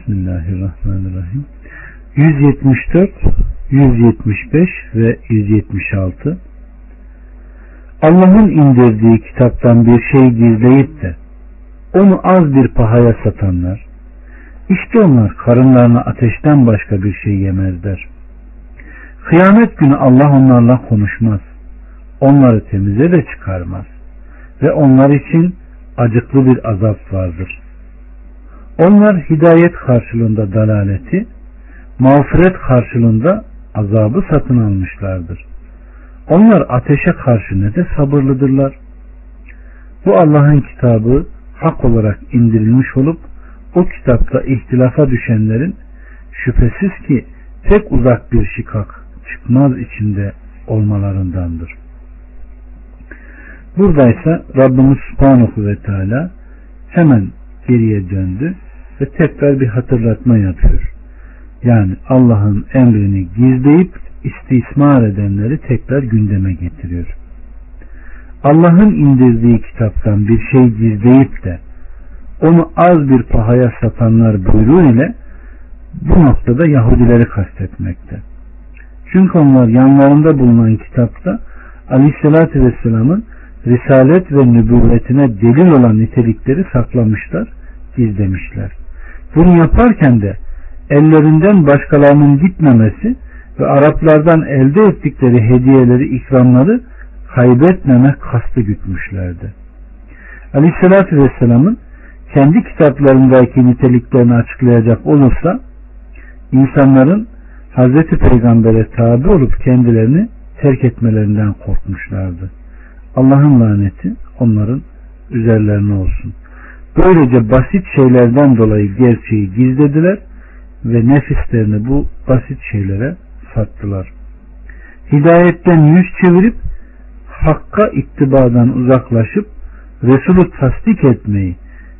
Bismillahirrahmanirrahim. 174, 175 ve 176 Allah'ın indirdiği kitaptan bir şey gizleyip de onu az bir pahaya satanlar işte onlar karınlarına ateşten başka bir şey yemezler. Kıyamet günü Allah onlarla konuşmaz. Onları temize de çıkarmaz. Ve onlar için acıklı bir azap vardır. Onlar hidayet karşılığında dalaleti, mağfiret karşılığında azabı satın almışlardır. Onlar ateşe karşı ne de sabırlıdırlar. Bu Allah'ın kitabı hak olarak indirilmiş olup o kitapta ihtilafa düşenlerin şüphesiz ki pek uzak bir şikak çıkmaz içinde olmalarındandır. Buradaysa Rabbimiz Subhanahu ve Teala hemen geriye döndü ve tekrar bir hatırlatma yapıyor. Yani Allah'ın emrini gizleyip istismar edenleri tekrar gündeme getiriyor. Allah'ın indirdiği kitaptan bir şey gizleyip de onu az bir pahaya satanlar buyruğu ile bu noktada Yahudileri kastetmekte. Çünkü onlar yanlarında bulunan kitapta Aleyhisselatü Vesselam'ın risalet ve nübüvvetine delil olan nitelikleri saklamışlar, gizlemişler. Bunu yaparken de ellerinden başkalarının gitmemesi ve Araplardan elde ettikleri hediyeleri, ikramları kaybetmemek kastı gütmüşlerdi. Aleyhisselatü Vesselam'ın kendi kitaplarındaki niteliklerini açıklayacak olursa insanların Hazreti Peygamber'e tabi olup kendilerini terk etmelerinden korkmuşlardı. Allah'ın laneti onların üzerlerine olsun. Böylece basit şeylerden dolayı gerçeği gizlediler ve nefislerini bu basit şeylere sattılar. Hidayetten yüz çevirip hakka ittibadan uzaklaşıp Resulü tasdik etmeyi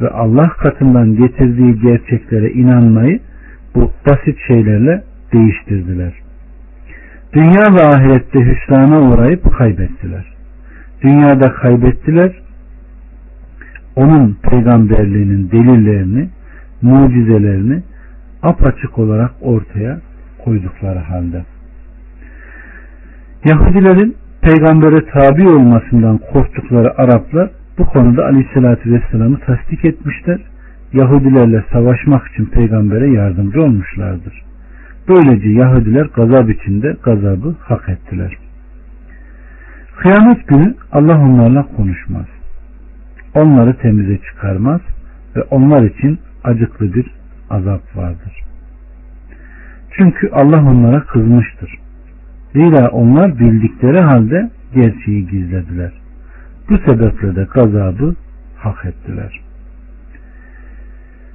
ve Allah katından getirdiği gerçeklere inanmayı bu basit şeylerle değiştirdiler. Dünya ve ahirette hüsrana uğrayıp kaybettiler. Dünyada kaybettiler. Onun peygamberliğinin delillerini, mucizelerini apaçık olarak ortaya koydukları halde. Yahudilerin peygambere tabi olmasından korktukları Araplar bu konuda Aleyhisselatü Vesselam'ı tasdik etmişler. Yahudilerle savaşmak için peygambere yardımcı olmuşlardır. Böylece Yahudiler gazap içinde gazabı hak ettiler. Kıyamet günü Allah onlarla konuşmaz. Onları temize çıkarmaz ve onlar için acıklı bir azap vardır. Çünkü Allah onlara kızmıştır. Zira onlar bildikleri halde gerçeği gizlediler. Bu sebeple de gazabı hak ettiler.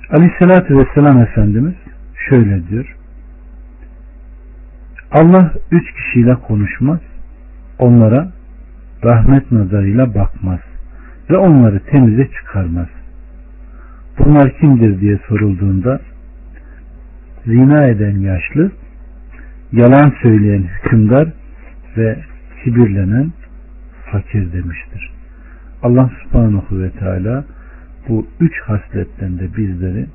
Aleyhissalatü vesselam Efendimiz şöyle diyor. Allah üç kişiyle konuşmaz, onlara rahmet nazarıyla bakmaz ve onları temize çıkarmaz. Bunlar kimdir diye sorulduğunda zina eden yaşlı, yalan söyleyen hükümdar ve kibirlenen fakir demiştir. Allah subhanahu ve teala bu üç hasletten de bizleri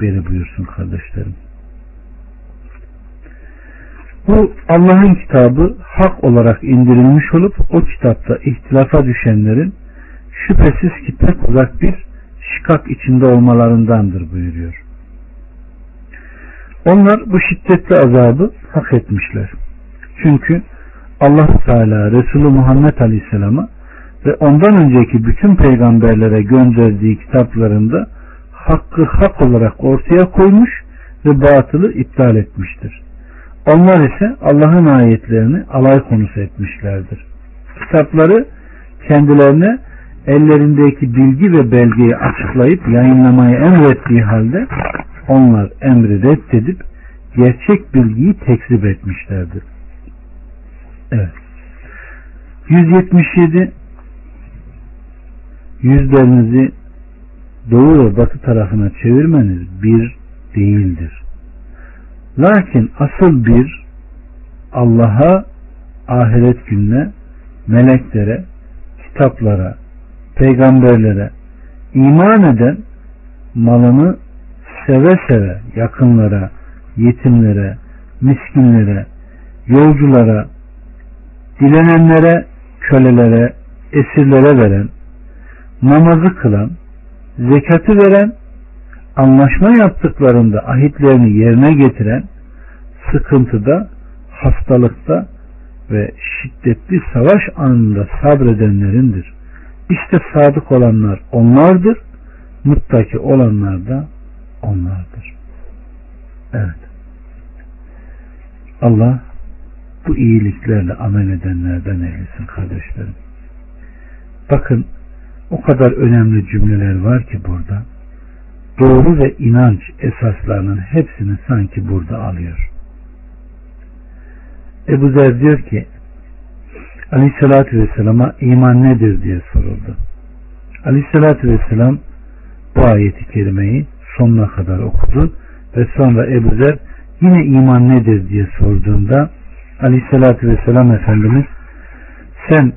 beri buyursun kardeşlerim. Bu Allah'ın kitabı hak olarak indirilmiş olup o kitapta ihtilafa düşenlerin şüphesiz ki pek uzak bir şikak içinde olmalarındandır buyuruyor. Onlar bu şiddetli azabı hak etmişler. Çünkü Allah Teala Resulü Muhammed Aleyhisselam'a ve ondan önceki bütün peygamberlere gönderdiği kitaplarında hakkı hak olarak ortaya koymuş ve batılı iptal etmiştir. Onlar ise Allah'ın ayetlerini alay konusu etmişlerdir. Kitapları kendilerine ellerindeki bilgi ve belgeyi açıklayıp yayınlamayı emrettiği halde onlar emri reddedip gerçek bilgiyi tekzip etmişlerdir. Evet. 177 yüzlerinizi doğu ve batı tarafına çevirmeniz bir değildir. Lakin asıl bir Allah'a, ahiret gününe, meleklere, kitaplara, peygamberlere iman eden malını seve seve yakınlara, yetimlere, miskinlere, yolculara, dilenenlere, kölelere, esirlere veren, namazı kılan, zekatı veren, anlaşma yaptıklarında ahitlerini yerine getiren, sıkıntıda, hastalıkta ve şiddetli savaş anında sabredenlerindir. İşte sadık olanlar onlardır, muttaki olanlar da onlardır. Evet. Allah bu iyiliklerle amel edenlerden eylesin kardeşlerim. Bakın o kadar önemli cümleler var ki burada. Doğru ve inanç esaslarının hepsini sanki burada alıyor. Ebu Zer diyor ki Aleyhisselatü Vesselam'a iman nedir diye soruldu. Aleyhisselatü Vesselam bu ayeti kerimeyi sonuna kadar okudu ve sonra Ebu Zer yine iman nedir diye sorduğunda Aleyhisselatü Vesselam Efendimiz sen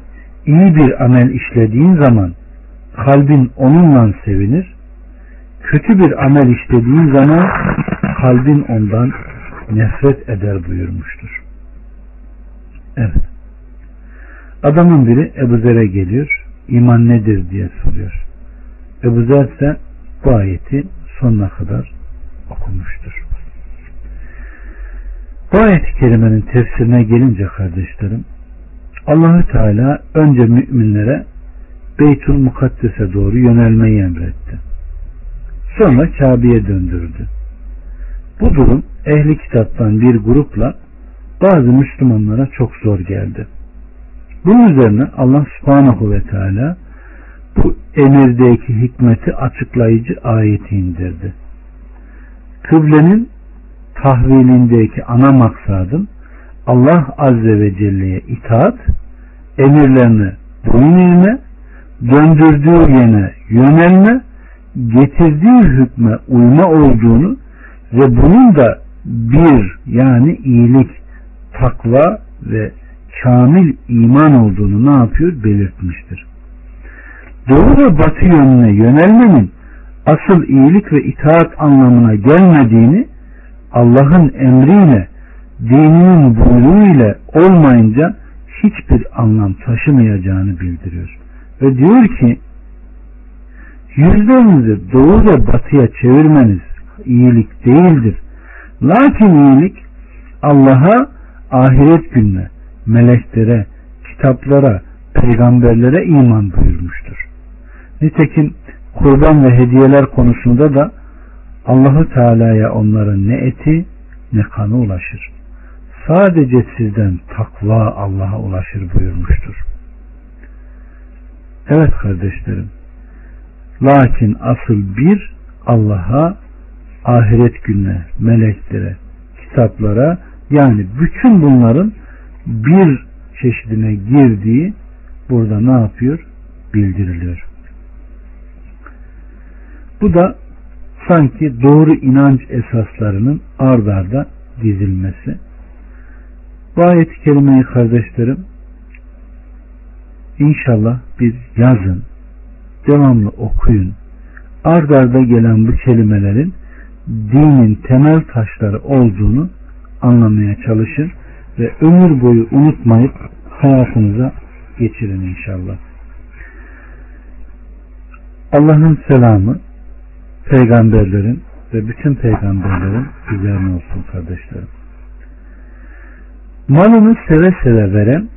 iyi bir amel işlediğin zaman kalbin onunla sevinir kötü bir amel işlediğin zaman kalbin ondan nefret eder buyurmuştur. Evet. Adamın biri Ebu Zer'e geliyor. İman nedir diye soruyor. Ebu Zer ise bu ayeti sonuna kadar okumuştur. Bu ayet-i kerimenin tefsirine gelince kardeşlerim Allahü Teala önce müminlere Beytül Mukaddes'e doğru yönelmeyi emretti. Sonra Kabe'ye döndürdü. Bu durum ehli kitaptan bir grupla bazı Müslümanlara çok zor geldi. Bunun üzerine Allah subhanahu ve teala bu emirdeki hikmeti açıklayıcı ayeti indirdi. Kıblenin tahvilindeki ana maksadım Allah Azze ve Celle'ye itaat, emirlerini boyun eğme, döndürdüğü yene yönelme, getirdiği hükme uyma olduğunu ve bunun da bir yani iyilik, takva ve kamil iman olduğunu ne yapıyor? Belirtmiştir. Doğu ve batı yönüne yönelmenin asıl iyilik ve itaat anlamına gelmediğini Allah'ın emriyle dininin buyruğu ile olmayınca hiçbir anlam taşımayacağını bildiriyor. Ve diyor ki yüzlerinizi doğu ve batıya çevirmeniz iyilik değildir. Lakin iyilik Allah'a ahiret gününe, meleklere, kitaplara, peygamberlere iman buyurmuştur. Nitekim kurban ve hediyeler konusunda da Allahu Teala'ya onların ne eti ne kanı ulaşır. Sadece sizden takva Allah'a ulaşır buyurmuştur. Evet kardeşlerim. Lakin asıl bir Allah'a, ahiret gününe, meleklere, kitaplara yani bütün bunların bir çeşidine girdiği burada ne yapıyor? Bildiriliyor. Bu da sanki doğru inanç esaslarının ard arda dizilmesi. Bu ayet-i kardeşlerim inşallah bir yazın, devamlı okuyun. Ard arda gelen bu kelimelerin dinin temel taşları olduğunu anlamaya çalışın ve ömür boyu unutmayıp hayatınıza geçirin inşallah. Allah'ın selamı peygamberlerin ve bütün peygamberlerin üzerine olsun kardeşlerim. Malını seve seve veren,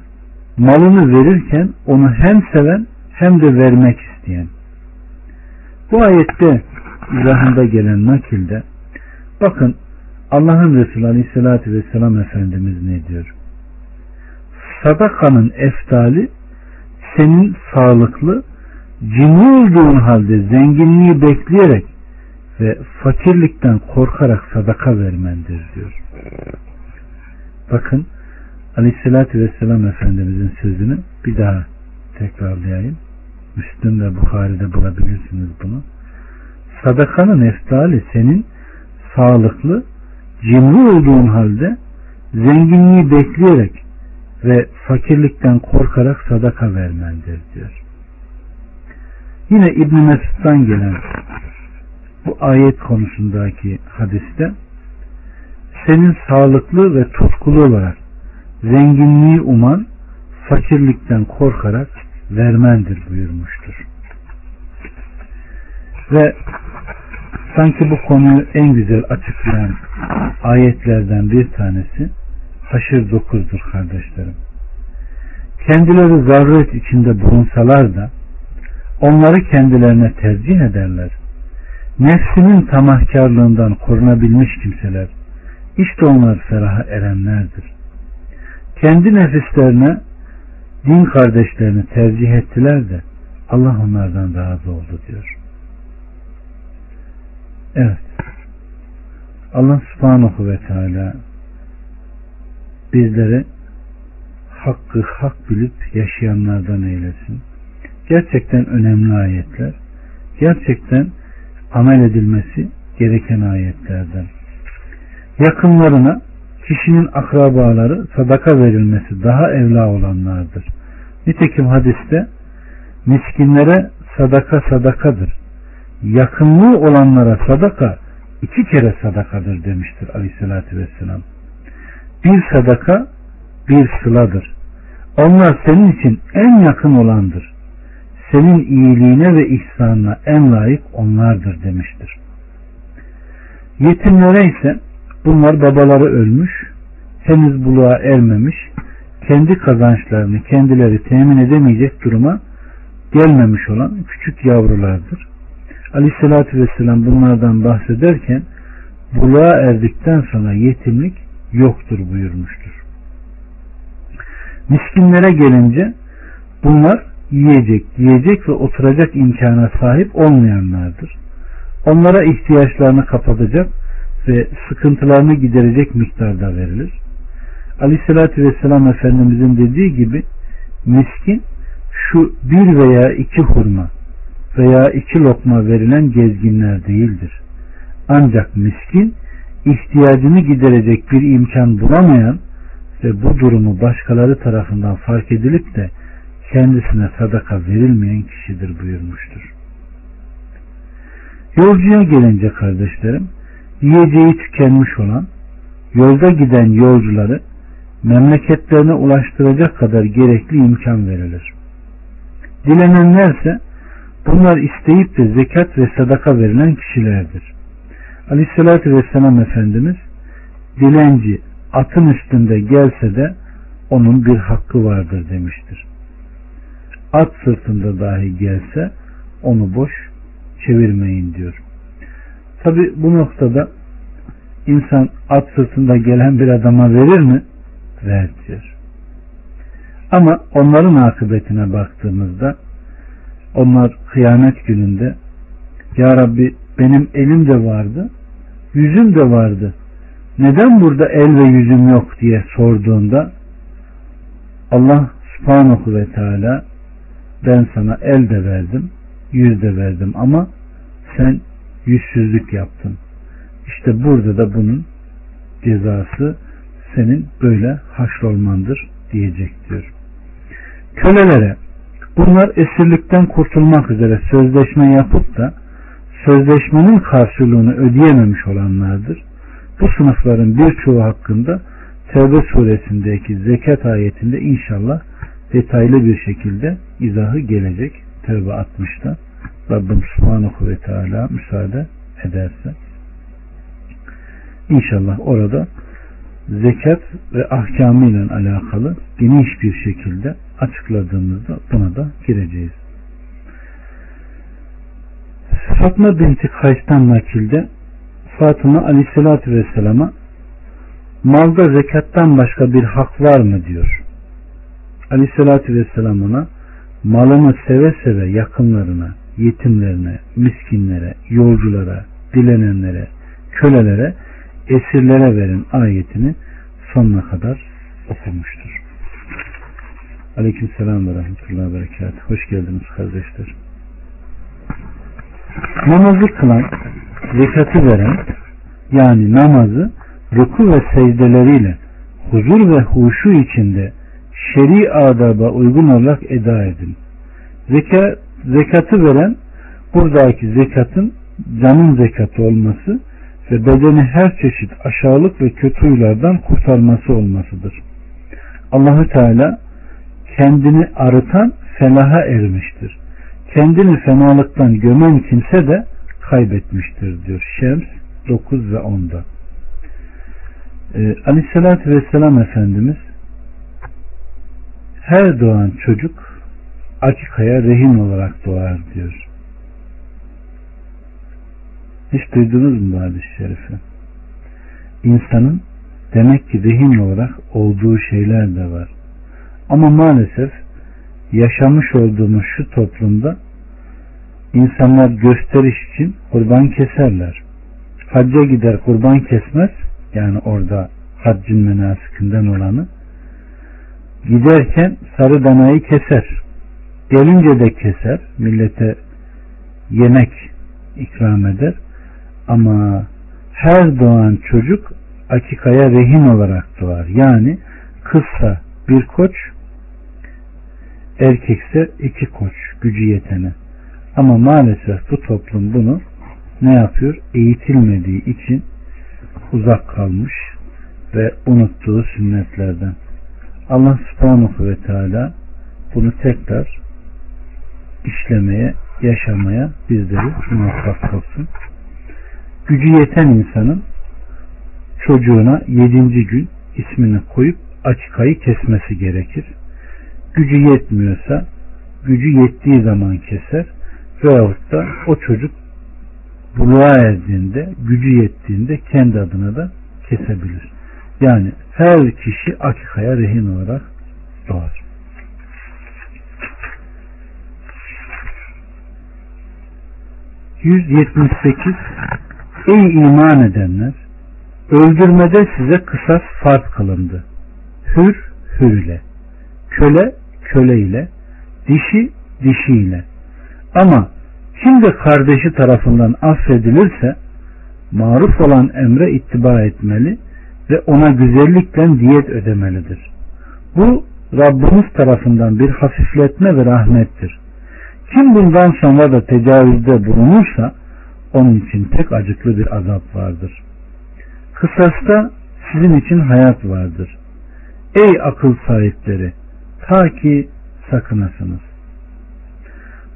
malını verirken onu hem seven hem de vermek isteyen. Bu ayette izahında gelen nakilde bakın Allah'ın Resulü Aleyhisselatü Vesselam Efendimiz ne diyor? Sadakanın eftali senin sağlıklı, cimri olduğun halde zenginliği bekleyerek ve fakirlikten korkarak sadaka vermendir diyor. Bakın Aleyhisselatü Vesselam Efendimizin sözünü bir daha tekrarlayayım. Müslüm ve Bukhari'de bulabilirsiniz bunu. Sadakanın eftali senin sağlıklı, cimri olduğun halde zenginliği bekleyerek ve fakirlikten korkarak sadaka vermendir diyor. Yine İbn Mesud'dan gelen bu ayet konusundaki hadiste senin sağlıklı ve tutkulu olarak zenginliği uman fakirlikten korkarak vermendir buyurmuştur. Ve sanki bu konuyu en güzel açıklayan ayetlerden bir tanesi Haşr 9'dur kardeşlerim. Kendileri zaruret içinde bulunsalar da onları kendilerine tercih ederler. Nefsinin tamahkarlığından korunabilmiş kimseler işte onlar feraha erenlerdir. Kendi nefislerine din kardeşlerini tercih ettiler de Allah onlardan razı oldu diyor. Evet. Allah subhanahu ve teala bizleri hakkı hak bilip yaşayanlardan eylesin. Gerçekten önemli ayetler. Gerçekten amel edilmesi gereken ayetlerden. Yakınlarına kişinin akrabaları sadaka verilmesi daha evla olanlardır. Nitekim hadiste miskinlere sadaka sadakadır. Yakınlığı olanlara sadaka iki kere sadakadır demiştir aleyhissalatü vesselam. Bir sadaka bir sıladır. Onlar senin için en yakın olandır. Senin iyiliğine ve ihsanına en layık onlardır demiştir. Yetimlere ise bunlar babaları ölmüş, henüz buluğa ermemiş, kendi kazançlarını kendileri temin edemeyecek duruma gelmemiş olan küçük yavrulardır. Aleyhissalatü vesselam bunlardan bahsederken buluğa erdikten sonra yetimlik yoktur buyurmuştur. Miskinlere gelince bunlar yiyecek, yiyecek ve oturacak imkana sahip olmayanlardır. Onlara ihtiyaçlarını kapatacak ve sıkıntılarını giderecek miktarda verilir. Aleyhissalatü Vesselam Efendimizin dediği gibi miskin şu bir veya iki hurma veya iki lokma verilen gezginler değildir. Ancak miskin ihtiyacını giderecek bir imkan bulamayan ve bu durumu başkaları tarafından fark edilip de kendisine sadaka verilmeyen kişidir buyurmuştur. Yolcuya gelince kardeşlerim, yiyeceği tükenmiş olan, yolda giden yolcuları memleketlerine ulaştıracak kadar gerekli imkan verilir. Dilenenlerse bunlar isteyip de zekat ve sadaka verilen kişilerdir. Aleyhissalatü Vesselam Efendimiz dilenci atın üstünde gelse de onun bir hakkı vardır demiştir. At sırtında dahi gelse onu boş çevirmeyin diyor. Tabi bu noktada insan at sırtında gelen bir adama verir mi? Ver diyor. Ama onların akıbetine baktığımızda onlar kıyamet gününde Ya Rabbi benim elim de vardı, yüzüm de vardı. Neden burada el ve yüzüm yok diye sorduğunda Allah subhanahu ve teala ben sana el de verdim, yüz de verdim ama sen yüzsüzlük yaptın. İşte burada da bunun cezası senin böyle haşrolmandır diyecek diyor. Kölelere bunlar esirlikten kurtulmak üzere sözleşme yapıp da sözleşmenin karşılığını ödeyememiş olanlardır. Bu sınıfların birçoğu hakkında Tevbe suresindeki zekat ayetinde inşallah detaylı bir şekilde izahı gelecek. Tevbe 60'ta. Rabbim Subhanahu ve Teala müsaade ederse. İnşallah orada zekat ve ahkamıyla alakalı geniş bir şekilde açıkladığımızda buna da gireceğiz. Fatma binti Kays'tan nakilde Fatıma aleyhissalatü vesselama malda zekattan başka bir hak var mı diyor. Aleyhissalatü vesselam ona malını seve seve yakınlarına, yetimlerine, miskinlere, yolculara, dilenenlere, kölelere, esirlere verin ayetini sonuna kadar okumuştur. Aleyküm selam ve rahmetullahi ve berekat. Hoş geldiniz kardeşler. Namazı kılan, zekatı veren, yani namazı ruku ve secdeleriyle huzur ve huşu içinde şer'i adaba uygun olarak eda edin. Zeka, zekatı veren buradaki zekatın canın zekatı olması ve bedeni her çeşit aşağılık ve kötü huylardan kurtarması olmasıdır. Allahü Teala kendini arıtan felaha ermiştir. Kendini fenalıktan gömen kimse de kaybetmiştir diyor. Şems 9 ve 10'da. Ee, Aleyhisselatü Vesselam Efendimiz her doğan çocuk akikaya rehin olarak doğar diyor. Hiç duydunuz mu bu hadis-i şerifi? İnsanın demek ki rehin olarak olduğu şeyler de var. Ama maalesef yaşamış olduğumuz şu toplumda insanlar gösteriş için kurban keserler. Hacca gider kurban kesmez. Yani orada haccın menasikinden olanı. Giderken sarı danayı keser. Gelince de keser. Millete yemek ikram eder. Ama her doğan çocuk akikaya rehin olarak doğar. Yani kızsa bir koç, erkekse iki koç gücü yetene. Ama maalesef bu toplum bunu ne yapıyor? Eğitilmediği için uzak kalmış ve unuttuğu sünnetlerden. Allah subhanahu ve teala bunu tekrar işlemeye, yaşamaya bizleri muvaffak kılsın. Gücü yeten insanın çocuğuna yedinci gün ismini koyup akikayı kesmesi gerekir. Gücü yetmiyorsa gücü yettiği zaman keser veyahut da o çocuk buluğa erdiğinde gücü yettiğinde kendi adına da kesebilir. Yani her kişi akikaya rehin olarak doğar. ...178... Ey iman edenler! Öldürmede size kısas farz kılındı. Hür, hür ile. Köle, köle ile. Dişi, dişi ile. Ama kim de kardeşi tarafından affedilirse maruf olan emre ittiba etmeli ve ona güzellikle diyet ödemelidir. Bu Rabbimiz tarafından bir hafifletme ve rahmettir. Kim bundan sonra da tecavüzde bulunursa onun için pek acıklı bir azap vardır. Kısasta sizin için hayat vardır. Ey akıl sahipleri! Ta ki sakınasınız.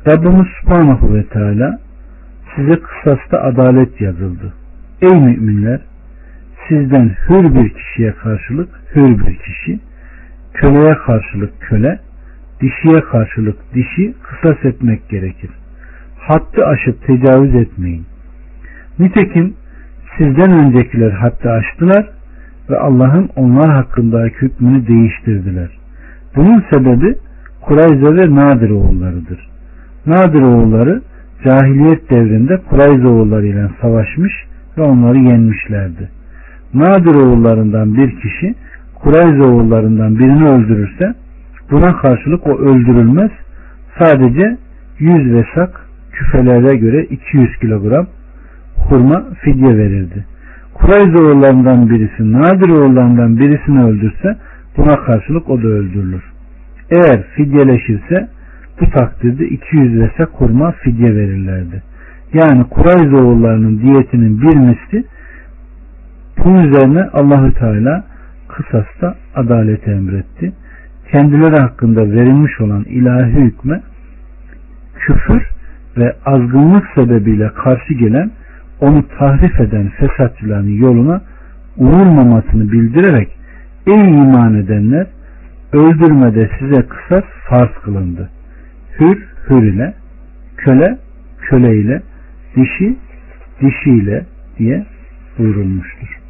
Rabbimiz Subhanahu ve Teala size kısasta adalet yazıldı. Ey müminler! Sizden hür bir kişiye karşılık hür bir kişi, köleye karşılık köle, dişiye karşılık dişi kısas etmek gerekir. Hattı aşıp tecavüz etmeyin. Nitekim sizden öncekiler hattı aştılar ve Allah'ın onlar hakkındaki hükmünü değiştirdiler. Bunun sebebi Kurayza ve Nadir oğullarıdır. Nadir oğulları cahiliyet devrinde Kurayza oğulları ile savaşmış ve onları yenmişlerdi. Nadir oğullarından bir kişi Kurayza oğullarından birini öldürürse buna karşılık o öldürülmez sadece 100 vesak küfelere göre 200 kilogram hurma fidye verirdi. Kurayza oğullarından birisi Nadir oğullarından birisini öldürse buna karşılık o da öldürülür. Eğer fidyeleşirse bu takdirde 200 vese kurma fidye verirlerdi. Yani Kurayza oğullarının diyetinin bir misli bunun üzerine Allahü Teala kısasta adalet emretti. Kendileri hakkında verilmiş olan ilahi hükme küfür ve azgınlık sebebiyle karşı gelen onu tahrif eden fesatçıların yoluna uğurmamasını bildirerek ey iman edenler öldürmede size kısas farz kılındı. Hür hür ile köle köle ile dişi dişi ile diye buyurulmuştur.